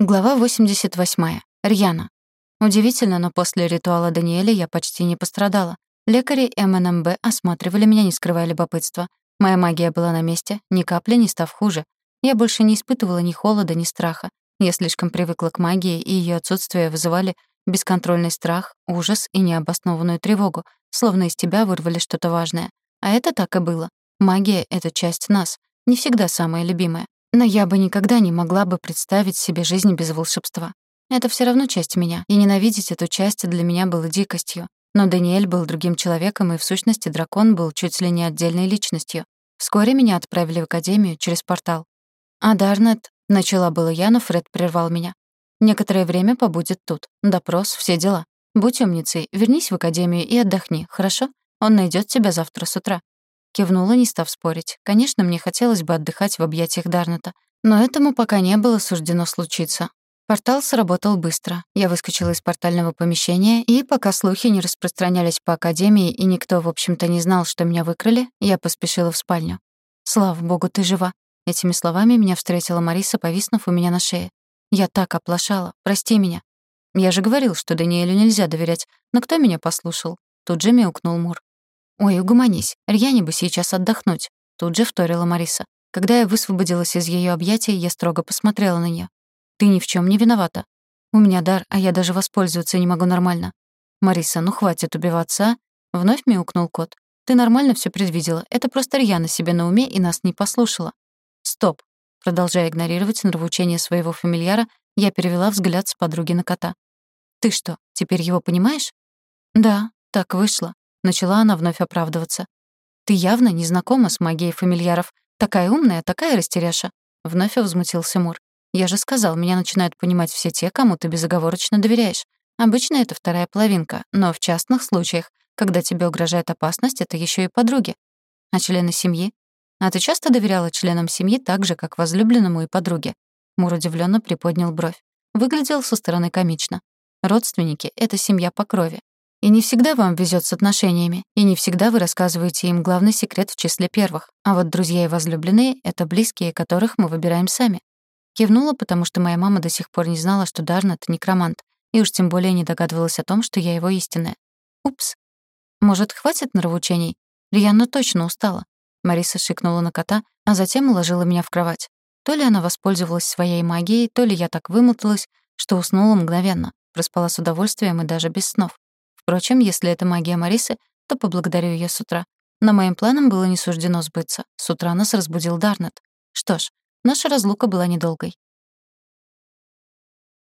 Глава 88. Рьяна. Удивительно, но после ритуала Даниэля я почти не пострадала. Лекари МНМБ осматривали меня, не скрывая любопытства. Моя магия была на месте, ни капли не став хуже. Я больше не испытывала ни холода, ни страха. Я слишком привыкла к магии, и ее отсутствие вызывали бесконтрольный страх, ужас и необоснованную тревогу, словно из тебя вырвали что-то важное. А это так и было. Магия — это часть нас, не всегда самая любимая. Но я бы никогда не могла бы представить себе жизнь без волшебства. Это все равно часть меня, и ненавидеть эту часть для меня было дикостью. Но Даниэль был другим человеком, и в сущности дракон был чуть ли не отдельной личностью. Вскоре меня отправили в академию через портал. А Дарнет начала было я, но Фред прервал меня. Некоторое время побудет тут. Допрос, все дела. Будь умницей, вернись в академию и отдохни, хорошо? Он найдет тебя завтра с утра. Кивнула, не став спорить. Конечно, мне хотелось бы отдыхать в объятиях Дарната, но этому пока не было суждено случиться. Портал сработал быстро. Я выскочила из портального помещения, и пока слухи не распространялись по академии и никто, в общем-то, не знал, что меня выкрали, я поспешила в спальню. «Слава богу, ты жива!» Этими словами меня встретила Мариса, повиснув у меня на шее. «Я так оплошала. Прости меня». «Я же говорил, что Даниэлю нельзя доверять. Но кто меня послушал?» Тут же мяукнул Мур. «Ой, угомонись, Рьяне бы сейчас отдохнуть», — тут же вторила Мариса. Когда я высвободилась из ее объятий, я строго посмотрела на нее. «Ты ни в чем не виновата. У меня дар, а я даже воспользоваться не могу нормально». «Мариса, ну хватит убиваться, а?» Вновь мяукнул кот. «Ты нормально все предвидела. Это просто Рьяна себе на уме и нас не послушала». «Стоп». Продолжая игнорировать нравоучение своего фамильяра, я перевела взгляд с подруги на кота. «Ты что, теперь его понимаешь?» «Да, так вышло. Начала она вновь оправдываться. «Ты явно не знакома с магией фамильяров. Такая умная, такая растеряша». Вновь возмутился Мур. «Я же сказал, меня начинают понимать все те, кому ты безоговорочно доверяешь. Обычно это вторая половинка, но в частных случаях, когда тебе угрожает опасность, это еще и подруги. А члены семьи? А ты часто доверяла членам семьи так же, как возлюбленному и подруге?» Мур удивленно приподнял бровь. Выглядел со стороны комично. Родственники — это семья по крови. И не всегда вам везет с отношениями, и не всегда вы рассказываете им главный секрет в числе первых. А вот друзья и возлюбленные — это близкие, которых мы выбираем сами. Кивнула, потому что моя мама до сих пор не знала, что Дарнат — некромант, и уж тем более не догадывалась о том, что я его истинная. Упс. Может, хватит нравоучений? Рианна точно устала. Мариса шикнула на кота, а затем уложила меня в кровать. То ли она воспользовалась своей магией, то ли я так вымоталась, что уснула мгновенно, проспала с удовольствием и даже без снов. Впрочем, если это магия Марисы, то поблагодарю ее с утра. Но моим планам было не суждено сбыться. С утра нас разбудил Дарнет. Что ж, наша разлука была недолгой.